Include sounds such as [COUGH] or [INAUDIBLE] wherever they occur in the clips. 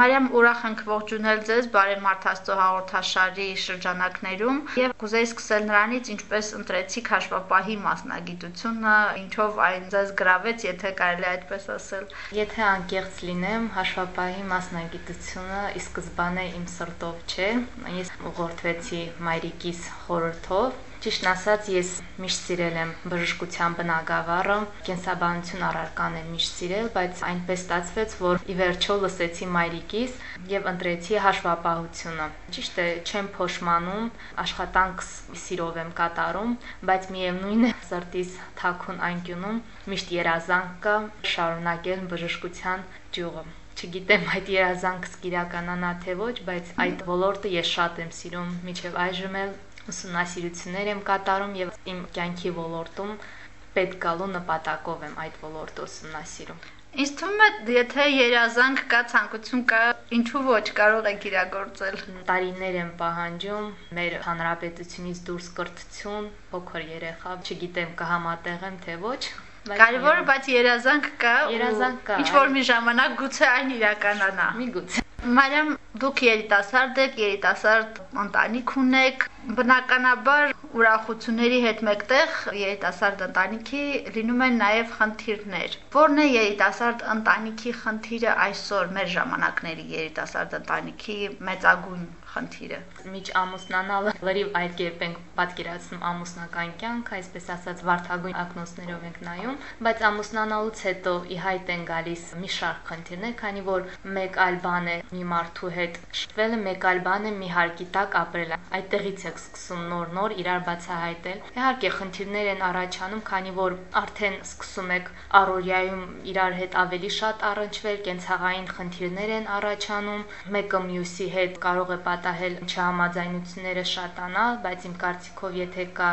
Մարիամ, ուրախ ենք ողջունել ձեզ Բարեմարդ Աստծո հաղորդաշարի շրջանակներում եւ կուզեի սկսել նրանից, ինչպես ընտրեցիք հաշվապահի մասնագիտությունը, ինչով այն ձեզ գրավեց, եթե կարելի այդպես ասել։ Եթե անկեղծ լինեմ, հաշվապահի մասնագիտությունը ի սկզբանե իմ սրտով չէ։ Ես ուղղորդվեցի մայրիկիս խորհրդով Ճիշտն ասած, ես միշտ սիրել եմ բժշկության բնագավառը, կենսաբանություն առարկան եմ միշտ սիրել, բայց այնպես ստացվեց, որ ի վերջո լսեցի մայրիկիս եւ ընտրեցի հաշվապահությունը։ Ճիշտ է, չեմ փոշմանում, աշխատանքս սիրով եմ կատարում, բայց միևնույն է սրտիս թաքուն անկյունում միշտ երազանք կա շարունակել բժշկության ճյուղը չգիտեմ այդ երազանքս կիրականանա թե ոչ, բայց այդ ոլորտը ես շատ եմ սիրում, միջև այժմ էլ ուսումնասիրություններ եմ կատարում եւ իմ կյանքի ոլորտում պետք գալու նպատակով եմ այդ ոլորտը ուսումնասիրում։ Ինձ թվում է, եթե երազանք կա, ցանկություն կա, ինչու ոչ կարող եք իրագործել։ Տարիներ եմ պահանջում մեր հանրապետությունից դուրս կրթություն, փոքր երեխա, չգիտեմ կհամատեղեմ թե ոչ, Կարևորը բայց երազանք կա։ Երազանք կա։ Ինչ որ մի ժամանակ գուցե այն իրականանա։ Միգուցե։ Մարիամ, դուք երիտասարդ եք, երիտասարդ ընտանիք ունեք, բնականաբար ուրախությունների հետ մեկտեղ երիտասարդ ընտանիքի լինում են նաև խնդիրներ։ Որն է երիտասարդ ընտանիքի խնդիրը այսօր մեր ժամանակների երիտասարդ ընտանիքի մեծագույն խնդիրը։ Միջ ամուսնանալը լրիվ այդ կերպ ենք պատկերացնում ամուսնական կյանքը, այսպես ասած վարդագույն ակնոցներով ենք նայում, բայց ամուսնանալուց հետո ի հայտ են գալիս մի շարք խնդիրներ, քանի որ մեկ այլ բան է մի մարդու հետ շփվելը, մեկ այլ բան է մի հարկի տակ ապրելը։ Այդտեղից եք սկսում նոր-նոր իրար բացահայտել։ Իհարկե խնդիրներ են առաջանում, քանի որ արդեն սկսում եք առօրյայում իրար հետ ավելի շատ առնչվել, կենցաղային խնդիրներ են առաջանում, մեկը մյուսի հետ կարող է պատահել չհամաձայնությունները շատանալ, բայց իմ կարծիքով եթե կա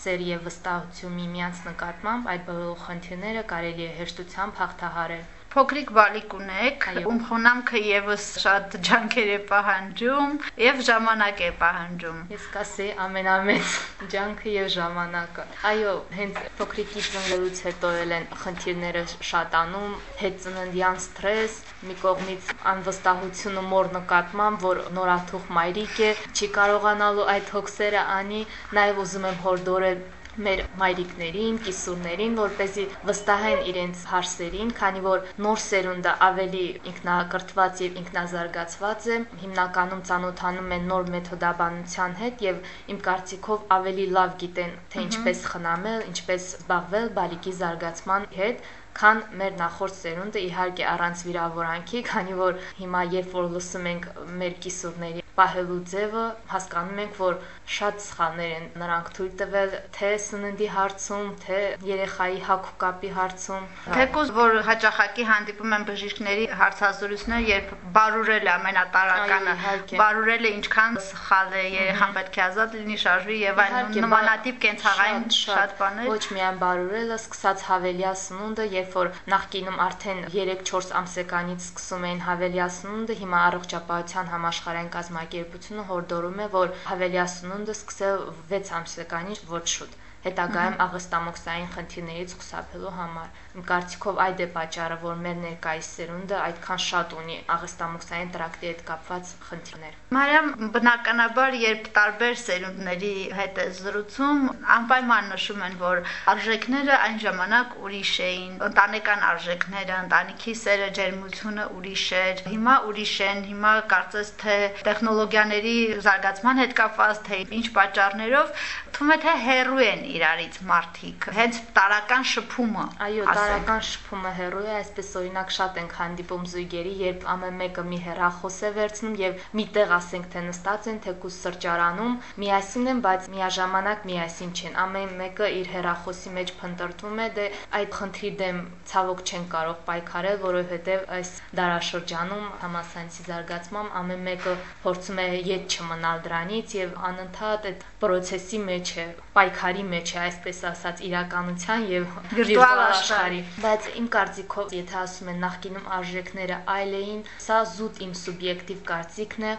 սեր եւ վստահություն միմյանց նկատմամբ, այդ բոլոր խնդիրները կարելի է հեշտությամբ հաղթահարել փոքրիկ բալիկ ունեք, ում խոնամքը եւս շատ ջանքեր է պահանջում եւ ժամանակ է պահանջում։ Ես կասեի ամենամեծ ջանքը եւ ժամանակը։ Այո, հենց փոքրիկի ծնվելուց հետո էլ են խնդիրները շատանում, հետ ծննդյան սթրես, մի կողմից անվստահությունը մոր նկատմամբ, որ նորաթուխ մայրիկ է, չի կարողանալու այդ հոգսերը անի, նաեւ ուզում եմ հորդորել մեր մայրիկներին, կիսուրներին, որ เป զի վստահեն իրենց հարսերին, քանի որ նոր սերունդը ավելի ինքնակրթված եւ ինքնազարգացված է, հիմնականում ծանոթանում են նոր մեթոդաբանության հետ եւ իմ կարծիքով ավելի լավ գիտեն, թե ինչպես խնամել, ինչպես զբաղվել բալիկի զարգացման հետ, քան մեր նախորդ սերունդը իհարկե առանց վիրավորանքի, քանի որ հիմա երբ որ լսում ենք մեր կիսուրների պահելու ձևը հասկանում ենք, որ շատ սխալներ են նրանք թույլ տվել թե սննդի հարցում, թե երեխայի հակուկապի հարցում։ Թեկուզ որ հաճախակի հանդիպում են բժիշկների հարցազրույցներ, երբ բարուրել է ամենատարականը, բարուրելը ինչքան սխալ է, երեխան պետք է ազատ լինի, շարժվի եւ այն նմանատիպ կենցաղային շատ բաներ։ Ոչ միայն բարուրելը, սկսած հավելյա սնունդը, երբ որ նախկինում արդեն 3-4 ամսեկանից սկսում էին հավելյա սնունդը, հիմա առողջապահության համաշխարհային կազմակերպությունը հորդորում է, որ հավելյա սնունդը սկսել 6 ամսեկանից ոչ շուտ հետագայում աղստամոքսային խնդիրներից խուսափելու համար։ Իմ կարծիքով այդ է պատճառը, որ մեր ներկայիս սերունդը այդքան շատ ունի աղստամոքսային տրակտի հետ կապված խնդիրներ։ Մարիամ, բնականաբար, երբ տարբեր սերունդների հետ է զրուցում, անպայման նշում են, որ արժեքները այն ժամանակ ուրիշ էին, ընտանեկան արժեքները, ընտանիքի սերը, ջերմությունը ուրիշ էր։ Հիմա ուրիշ են, հիմա կարծես թե տեխնոլոգիաների զարգացման հետ կապված, թե ինչ պատճառներով, թվում է թե հերրու են իրարից մարդիկ։ Հենց տարական շփումը։ Այո, տարական շփումը հերոյ է, այսպես օրինակ շատ ենք հանդիպում զույգերի, երբ ամեն մեկը մի հերախոս է վերցնում եւ միտեղ ասենք թե նստած են թեկուս սրճարանում, միասին են, բայց միաժամանակ միասին չեն։ Ամեն մեկը իր հերախոսի մեջ փնտրտվում է, դե այդ խնդրի դեմ ցավոք չեն կարող պայքարել, որովհետեւ այս դարաշրջանում համասանցի զարգացմամբ ամեն մեկը փորձում է յետ չմնալ դրանից եւ անընդհատ այդ process-ի մեջ է, պայքարի մեջ է, այսպես ասած, իրականության եւ վիրտուալ աշխարհի աշխարհի, բայց իմ կարծիքով, եթե ասում են նախկինում արժեքները այլ էին, սա զուտ իմ սուբյեկտիվ կարծիքն է,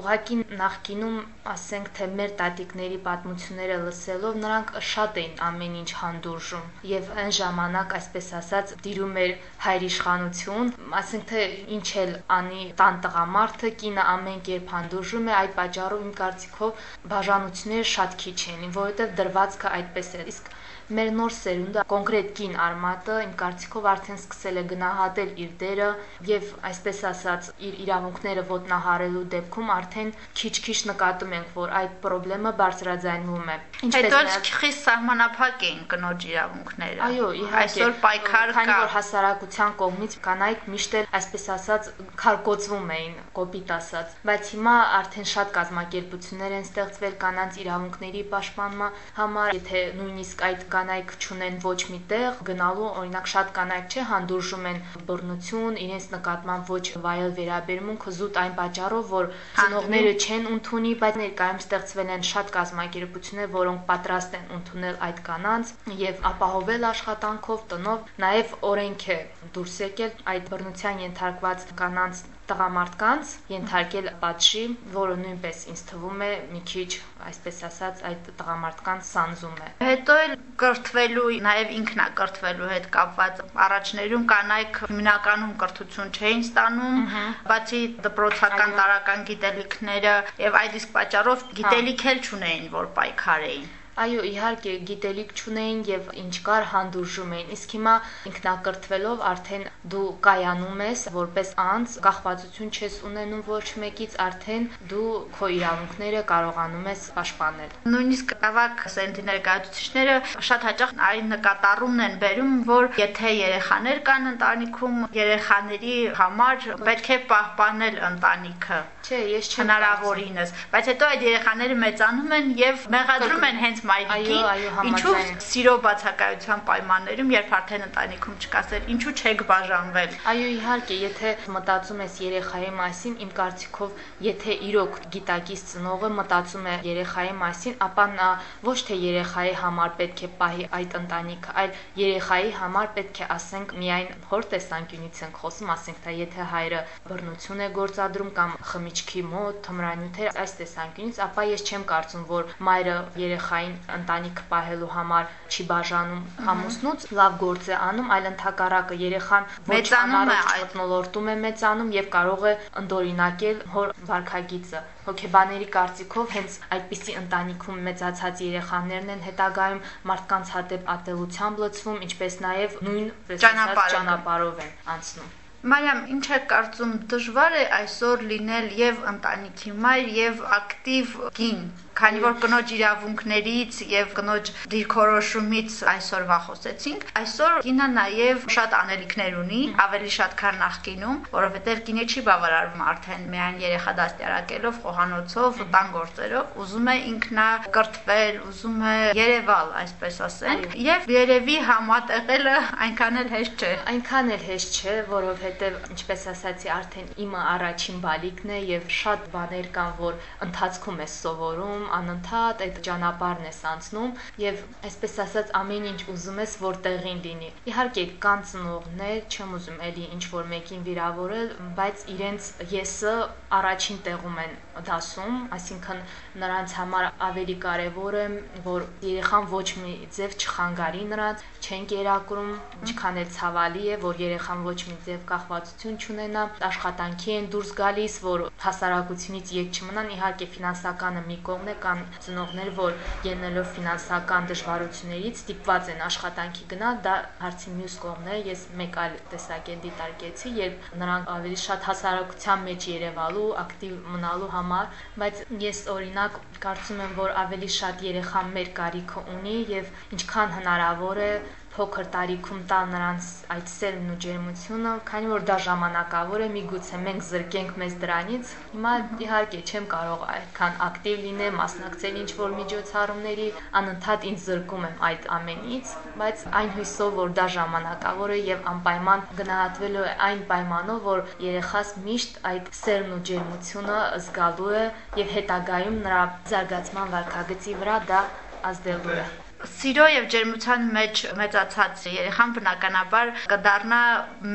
ուղղակի նախկինում ասենք թե մեր տատիկների պատմությունները լսելով նրանք շատ էին ամեն ինչ հանդուրժում եւ այն ժամանակ այսպես ասած դիրում էր հայրիշխանություն ասենք թե ինչ էլ անի տան տղամարդը կինը ամեն կերպ հանդուրժում է այդ պատճառով իմ կարծիքով բաժանությունները շատ քիչ էին որովհետեւ դրվածքը այդպես էր իսկ մեր նոր սերունդը կոնկրետ կին արմատը իմ կարծիքով արդեն սկսել է գնահատել իր դերը եւ այսպես ասած իր իրավունքները ոտնահարելու դեպքում արդեն քիչ-քիչ նկատում ենք, որ այդ խնդրեմը բարձրաձայնվում է։ Ինչպես Հետո խիստ սահմանափակ էին կնոջ իրավունքները։ Այո, իհարկե։ Այսօր պայքար կա։ Քանի որ հասարակության կողմից կանայք միշտ էլ այսպես ասած քարկոծվում էին, կոպիտ ասած, բայց հիմա արդեն շատ կազմակերպություններ են ստեղծվել կանանց իրավունքների պաշտպանման համար, եթե նույնիսկ այդ կանայք չունեն ոչ մի տեղ գնալու, օրինակ շատ կանայք չէ հանդուրժում են բռնություն, իրենց նկատմամբ ոչ վայել վերաբերմունք զուտ այն պատճառով, որ ծնողները չեն ընդունի, բայց ներկայում ստեղծվել են շատ կազմակերպություններ, որոնք պատրաստ են ընդունել այդ կանանց եւ ապահովել աշխատանքով, տնով, նաեւ օրենք է դուրս եկել այդ բռնության ենթարկված կանանց տղամարդկանց ենթարկել պատժի, որը նույնպես ինձ թվում է մի քիչ, այսպես ասած, այդ տղամարդկանց սանձում է։ Հետո էլ կրթվելու, նաև ինքնակրթվելու հետ կապված առաջներում կանայք հիմնականում կրթություն չէին ստանում, բացի դպրոցական տարական գիտելիքները եւ այդ իսկ պատճառով գիտելիք էլ չունեին, որ պայքարեին։ Այո, իհարկե, գիտելիք չունեին եւ ինչ կար հանդուրժում էին։ Իսկ հիմա ինքնակրթվելով արդեն դու կայանում ես որպես անձ, կախվածություն չես ունենում ոչ մեկից, արդեն դու քո իրավունքները կարողանում ես պաշտպանել։ Նույնիսկ ավակ սենտի ներկայացուցիչները շատ հաճախ այն նկատառումն են բերում, որ եթե երեխաներ կան ընտանիքում, երեխաների համար պետք է պահպանել ընտանիքը։ Չէ, ես չեմ հնարավորինս, բայց հետո այդ երեխաները մեծանում են եւ մեղադրում են հենց մայրիկին, ինչու սիրո բացակայության պայմաններում, երբ արդեն ընտանիքում չկասեր, ինչու չեք բաժանվել։ Այո, իհարկե, եթե մտածում ես երեխայի մասին, իմ կարծիքով, եթե իրոք գիտակից ծնողը մտածում է երեխայի մասին, ապա նա ոչ թե երեխայի համար պետք է պահի այդ ընտանիքը, այլ երեխայի համար պետք է ասենք միայն հոր տեսանկյունից ենք խոսում, ասենք թե եթե հայրը բռնություն է գործադրում կամ խմիչքի մոտ, թմրանյութեր այս տեսանկյունից, ապա ես չեմ կարծում, որ մայրը երեխային ընտանիք պահելու համար չի բաժանում ամուսնուց, լավ գործ է անում, այլ ընդհակառակը երեխան մեծանում է, այդնոլորտում է մեծանում եւ կարող է ընդօրինակել հոր վարքագիծը հոգեբաների կարծիքով հենց այդպիսի ընտանիքում մեծացած երեխաներն են հետագայում մարդկանց հատեպ ատելությամբ լցվում, ինչպես նաև նույն ճանապարհով են անցնում։ Մարիամ, ինչ է կարծում դժվար է այսօր լինել եւ ընտանիքի մայր եւ ակտիվ կին Քանի որ կնոջ իրավունքներից եւ կնոջ դիրքորոշումից այսօրվա խոսեցինք, այսօր կինը նաեւ շատ անելիքներ ունի, ավելի շատ քան նախկինում, որովհետեւ կինը չի բավարարվում արդեն միայն երեխա դաստիարակելով, խոհանոցով, տան գործերով, ուզում է ինքնա կրթվել, ուզում է Երևալ, այսպես ասենք, եւ երևի համատեղելը այնքան էլ հեշտ չէ։ Այնքան էլ հեշտ չէ, որովհետեւ ինչպես ասացի, արդեն իմը առաջին բալիկն է եւ շատ բաներ կան, որ ընթացքում է սովորում, անցնում անընդհատ այդ ճանապարհն ես անցնում եւ այսպես ասած ամեն ինչ ուզում ես որ տեղին լինի իհարկե կան ծնողներ չեմ ուզում էլի ինչ որ մեկին վիրավորել բայց իրենց եսը առաջին տեղում են դասում այսինքն նրանց համար ավելի կարևոր է որ երեխան ոչ մի ձև չխանգարի նրանց չեն կերակրում ինչքան էլ ցավալի է որ երեխան ոչ մի ձև կախվածություն չունենա աշխատանքի են դուրս գալիս որ հասարակությունից եկ չմնան իհարկե ֆինանսականը մի կողմ է կան ծնողներ, որ ելնելով ֆինանսական դժվարություններից ստիպված են աշխատանքի գնալ, դա հարցի մյուս կողմն է։ Ես մեկ այլ տեսակետ դիտարկեցի, երբ նրանք ավելի շատ հասարակության մեջ երևալու, ակտիվ մնալու համար, բայց ես օրինակ կարծում եմ, որ ավելի շատ երեխա մեր կարիքը ունի եւ ինչքան հնարավոր է փոքր տարիքում տալ նրանց այդ սերն ու ջերմությունը, քանի որ դա ժամանակավոր է, միգուցե մենք զրկենք մեզ դրանից։ Հիմա իհարկե չեմ կարող այդքան ակտիվ լինել, մասնակցել ինչ որ միջոցառումների, անընդհատ ինձ զրկում եմ այդ ամենից, բայց այն հույսով, որ դա ժամանակավոր է եւ անպայման գնահատվելու է այն պայմանով, որ երեխաս միշտ այդ սերն ու ջերմությունը զգալու է եւ հետագայում նրա զարգացման վարքագծի վրա դա ազդելու է Սիրո եւ ջերմության մեջ մեծացած երեխան բնականաբար կդառնա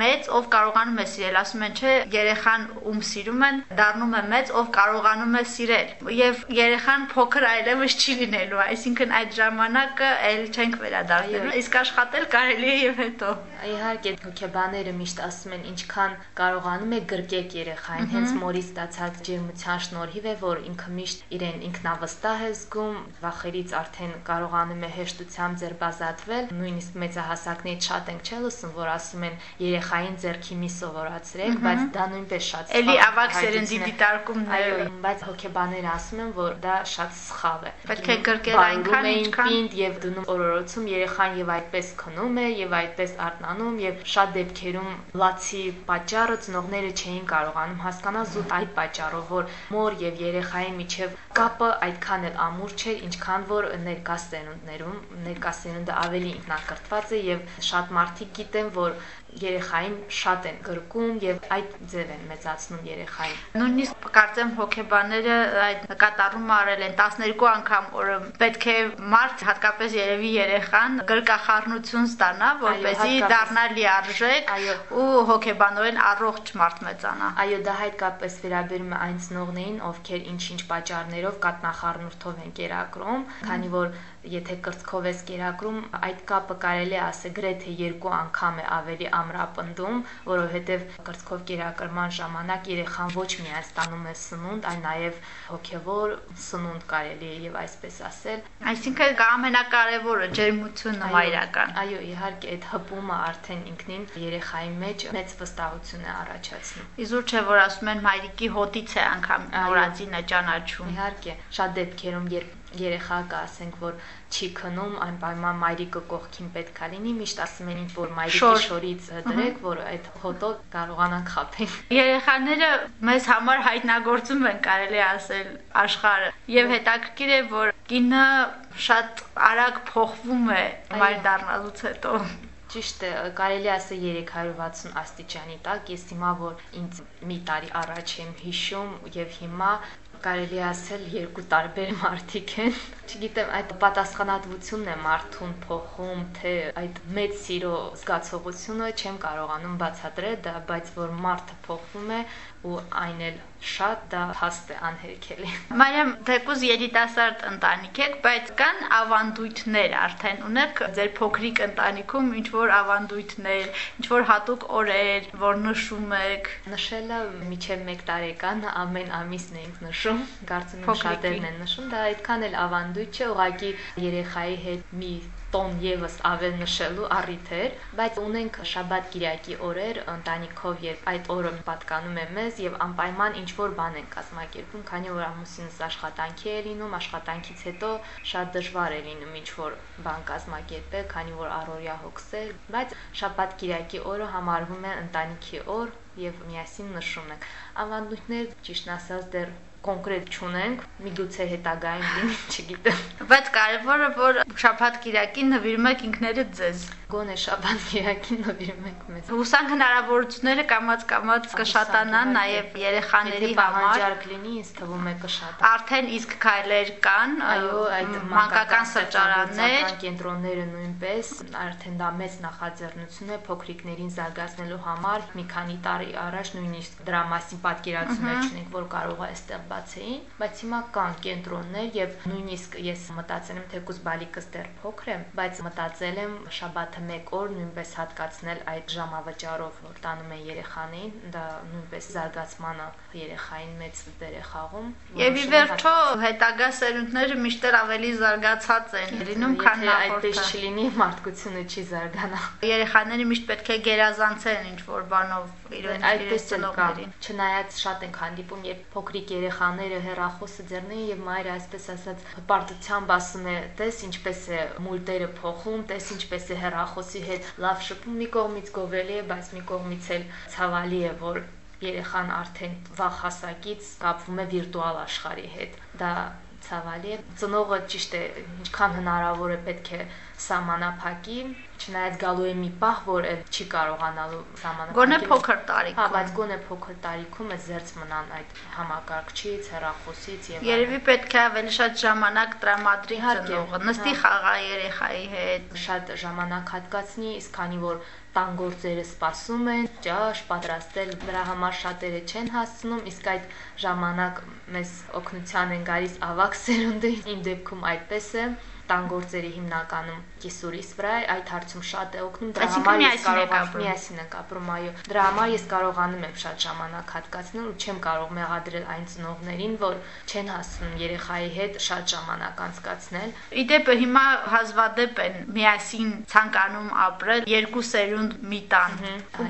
մեծ, ով կարողանում է սիրել, ասում են, չէ, երեխան ում սիրում են, դառնում է մեծ, ով կարողանում է սիրել։ Եվ երեխան փոքր այլևս չի լինելու, այսինքն այդ ժամանակը այլ չենք վերադառնալու։ Իսկ աշխատել կարելի է եւ հետո։ Իհարկե, հոգեբաները միշտ ասում են, ինչքան կարողանում է գրկեք երեխային, հենց մորի ստացած ջերմության շնորհիվ է, որ ինքը միշտ իրեն ինքնավստահ է զգում, վախերից արդեն կարողանում է հեշտությամբ ձերբազատվել, նույնիսկ մեծահասակներից շատ ենք չէ՞ լսում, որ ասում են երեխային ձերքի մի սովորացրեք, բայց դա նույնպես շատ Էլի ավակ սերնդի դիտարկումն է։ Այո, բայց հոգեբաները ասում են, որ դա շատ սխալ է։ Պետք է գրկել այնքան, ինչքան պինդ եւ դնում օրորոցում երեխան եւ այդպես քնում է եւ այդպես արթնանում եւ շատ դեպքերում լացի պատճառը ծնողները չէին կարողանում հասկանալ զուտ այդ պատճառով, որ մոր եւ երեխայի միջև կապը այդքան էլ ամուր չէր, ինչքան որ ներկա սերունդներում, ներկա սերունդը ավելի ինքնակրթված է եւ շատ մարդիկ գիտեն, որ երեխային շատ են գրկում եւ այդ ձև են մեծացնում երեխային։ Նույնիսկ կարծեմ հոգեբանները այդ նկատառումը արել են 12 անգամ օրը պետք է մարդ հատկապես երևի երեխան գրկախառնություն ստանա, որպեսզի դառնա լիարժեք ու հոգեբանորեն առողջ մարդ մեծանա։ Այո, դա հայտկապես վերաբերում է այն ծնողներին, ովքեր ինչ-ինչ պատճառներով կատնախառնուրդով են կերակրում, քանի որ եթե կրծքով ես կերակրում, այդ կապը կարելի է ասել գրեթե երկու անգամ է ավելի ամրապնդում, որովհետև կրծքով կերակրման ժամանակ երեխան ոչ միայն ստանում է սնունդ, այլ նաև հոգևոր սնունդ կարելի է եւ այսպես ասել։ Այսինքն կա ամենակարևորը ջերմությունը մայրական։ Այո, իհարկե այդ հպումը արդեն ինքնին երեխայի մեջ մեծ վստահություն է առաջացնում։ Իզուր չէ որ ասում են մայրիկի հոտից է անգամ նորածինը ճանաչում։ Իհարկե, շատ դեպքերում երբ երեխա կա, ասենք, որ չի քնում, անպայման մայրիկը կողքին պետքա լինի, միշտ ասում են, որ մայրիկի շորից դրեք, որ այդ հոտով կարողանանք խափել։ Երեխաները մեզ համար հայտնագործում են, կարելի ասել, աշխարհը։ Եվ հետաքրքիր է, որ կինը շատ արագ փոխվում է մայր դառնալուց հետո։ Ճիշտ է, կարելի ասել 360 աստիճանի տակ, ես հիմա որ ինձ մի տարի առաջ եմ հիշում եւ հիմա կարելի ասել երկու տարբեր մարդիկ են։ Չգիտեմ, այդ պատասխանատվությունն է մարդուն փոխում, թե այդ մեծ սիրո զգացողությունը չեմ կարողանում բացատրել, դա բայց որ մարդը փոխվում է ու այն էլ շատ դա հաստ է անհերքելի։ Մարիամ, դեպուս երիտասարդ ընտանիք եք, բայց կան ավանդույթներ արդեն ունեք ձեր փոքրիկ ընտանիքում ինչ որ ավանդույթներ, ինչ որ հատուկ օրեր, որ նշում եք։ Նշելը միջև 1 տարեկան ամեն ամիսն ենք նշում, կարծում եմ շատերն են նշում, դա այդքան էլ ավանդույթ չէ, ուղղակի երեխայի հետ մի տոն եւս ավել նշելու առիթ էր, բայց ունենք շաբաթ կիրակի օրեր ընտանիքով, երբ այդ օրը պատկանում է մեզ եւ անպայման ինչ որ բան ենք կազմակերպում, քանի որ ամուսինս աշխատանքի է լինում, աշխատանքից հետո շատ դժվար է լինում ինչ որ բան կազմակերպել, քանի որ առօրյա հոգսեր, բայց շաբաթ կիրակի օրը համարվում է ընտանիքի օր եւ միասին նշում ենք։ Ավանդույթներ ճիշտ ասած դեռ կոնկրետ չունենք, միգուցե հետագայում լինի, [LAUGHS] չգիտեմ։ Բայց կարևորը որ շաբաթ կիրակին նվիրում եք ինքներդ ձեզ։ Գոնե շաբաթ կիրակին նվիրում ենք մեզ։ Հուսանք հնարավորությունները կամած կամած կշատանան նաև երեխաների համար։ Պահանջարկ լինի, ինձ թվում է կշատա։ Արդեն իսկ քայլեր կան, այո, այդ մանկական սրճարաններ, կենտրոնները նույնպես, արդեն դա մեծ նախաձեռնություն է փոքրիկներին զարգացնելու համար։ Մի քանի տարի առաջ նույնիսկ դրա մասին պատկերացումներ չունենք, որ կարող է այստեղ բացեին, բայց հիմա կան կենտրոններ եւ նույնիսկ ես մտածել եմ թեկուզ բալիկս դեռ փոքր է, բայց մտածել եմ շաբաթը 1 օր նույնպես հատկացնել այդ ժամավճարով, որ տանում են երեխաներին, դա նույնպես զարգացմանը երեխային մեծ դեր է խաղում։ Եվ ի վերջո հետագա սերունդները միշտ ավելի զարգացած են լինում, քան նախորդը։ Այդպես չլինի, մարդկությունը չի զարգանա։ Երեխաները միշտ պետք է գերազանցեն ինչ որ բանով իրեն այդպես ծնողներին։ Չնայած շատ ենք հանդիպում, երբ փոքրիկ երեխա երեխաները հերախոսը ձեռնին եւ մայրը այսպես ասած հպարտությամբ ասում է տես ինչպես է մուլտերը փոխում տես ինչպես է հերախոսի հետ լավ շփում մի կողմից գովելի է բայց մի կողմից էլ ցավալի է որ երեխան արդեն վաղ հասակից կապվում է վիրտուալ աշխարհի հետ դա ցավալի է։ Ծնողը ճիշտ է, ինչքան հնարավոր է պետք է սահմանափակի, չնայած գալու է մի պահ, որ չի կարողանալու սահմանափակել։ Գոնե փոքր տարիքում։ Հա, բայց գոնե փոքր տարիքում է զերծ մնան այդ համակարգչից, հեռախոսից եւ Երևի պետք է ավելի շատ ժամանակ տրամադրի ծնողը, նստի հա։ խաղա երեխայի հետ։ շատ ժամանակ հատկացնի, իսկ քանի որ տան գործերը սպասում են, ճաշ պատրաստել դրա համար շատերը չեն հասցնում, իսկ այդ ժամանակ մեզ օգնության են գալիս ավակ սերունդը, [LAUGHS] իմ դեպքում այդպես է տան գործերի հիմնականում կիսուրիս վրա այդ հարցում շատ է օգնում, դրա համար ես կարող միասին ենք ապրում, այո։ Դրա համար ես կարողանում եմ շատ ժամանակ հատկացնել ու չեմ կարող մեղադրել այն ծնողներին, որ չեն հասցնում երեխայի հետ շատ ժամանակ անցկացնել։ Իդեպը հիմա հազվադեպ են միասին ցանկանում ապրել երկու սերունդ մի տան։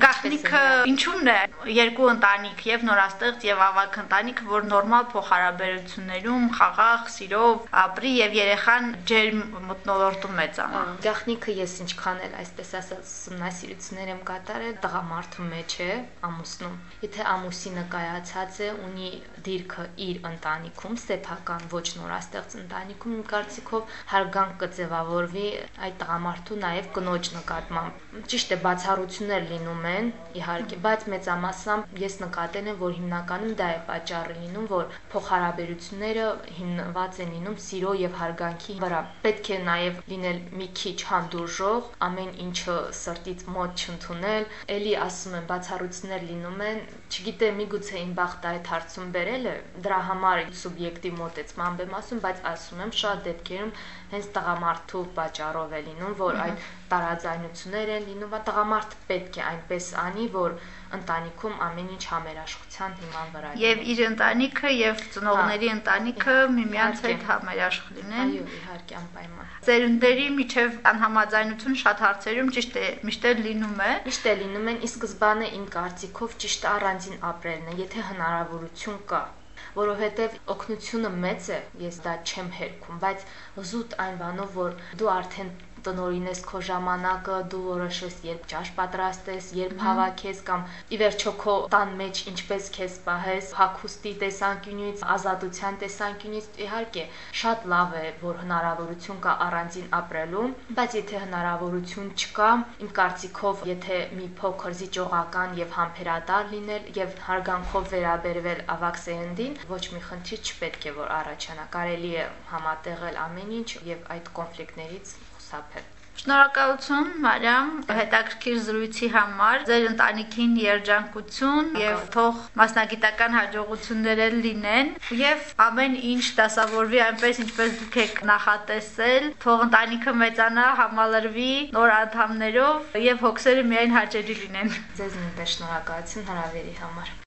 գաղտնիքը է։ ինչու՞մն է երկու ընտանիք եւ նորաստեղծ եւ ավակ ընտանիք, որ նորմալ փոխհարաբերություններում խաղաղ, սիրով ապրի եւ երեխան ջերմ մտնոլորտում մեծանա։ Գախնիկը ես ինչքան էլ այսպես ասած ուսումնասիրություններ եմ կատարել տղամարդու մեջ է ամուսնում։ Եթե ամուսինը կայացած է, ունի դիրքը իր ընտանիքում, սեփական ոչ նորաստեղծ ընտանիքում, իմ կարծիքով հարգանք կձևավորվի այդ տղամարդու նաև կնոջ նկատմամբ։ Ճիշտ է, բացառություններ լինում են, իհարկե, բայց մեծամասամբ ես նկատել եմ, որ հիմնականում դա է պատճառը լինում, որ փոխհարաբերությունները հիմնված են լինում սիրո եւ հարգանքի վրա։ Պետք է նաև լինել մի քիչ հանդուրժող, ամեն ինչը սրտից մոտ չընդունել։ Էլի ասում եմ, բացառություններ լինում են, չգիտեմ, միգուցե իմ բախտը այդ հարցում բերել է, դրա համար սուբյեկտիվ մոտեցմամբ եմ ասում, բայց ասում եմ, շատ դեպքերում հենց տղամարդու պատճառով է լինում, որ այդ տարաձայնություններ են լինում, բա տղամարդը պետք է այնպես անի, որ ընտանիքում ամեն ինչ համերաշխության հիման վրա լինի։ Եվ իր ընտանիքը եւ ծնողների ընտանիքը միմյանց հետ համերաշխ լինեն։ Այո, իհարկե անպայման։ Ծերունդերի միջև անհամաձայնություն շատ հարցերում ճիշտ է, միշտ էլ լինում է։ Միշտ է լինում են, ի սկզբանե իմ կարծիքով ճիշտ առանձին ապրելն է, եթե հնարավորություն կա որովհետև օգնությունը մեծ է, ես դա չեմ հերքում, բայց զուտ այն բանով, որ դու արդեն տնորինես քո ժամանակը, դու որոշես երբ ճաշ պատրաստես, երբ հավաքես կամ ի վերջո քո տան մեջ ինչպես քեզ պահես, հակոստի տեսանկյունից, ազատության տեսանկյունից, իհարկե, շատ լավ է, որ հնարավորություն կա առանձին ապրելու, բայց եթե հնարավորություն չկա, իմ կարծիքով, եթե մի փոքր զիջողական եւ համբերատար լինել եւ հարգանքով վերաբերվել ավակ սերնդին, ոչ մի խնդիր չպետք է որ առաջանա։ Կարելի է համատեղել ամեն ինչ եւ այդ կոնֆլիկտներից խուսափել։ Շնորհակալություն Մարիամ հետաքրքիր զրույցի համար։ Ձեր ընտանիքին երջանկություն եւ թող մասնագիտական հաջողություններ լինեն եւ ամեն ինչ դասավորվի այնպես ինչպես դուք եք նախատեսել։ Թող ընտանիքը մեծանա, համալրվի նոր անդամներով եւ հոգսերը միայն հաճելի լինեն։ Ձեզ նույնպես շնորհակալություն հրավերի համար։